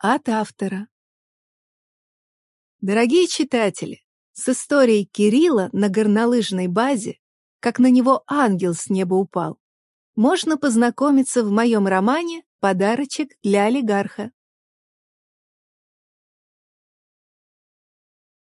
От автора. Дорогие читатели, с историей Кирилла на горнолыжной базе, как на него ангел с неба упал, можно познакомиться в моем романе «Подарочек для олигарха».